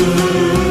you.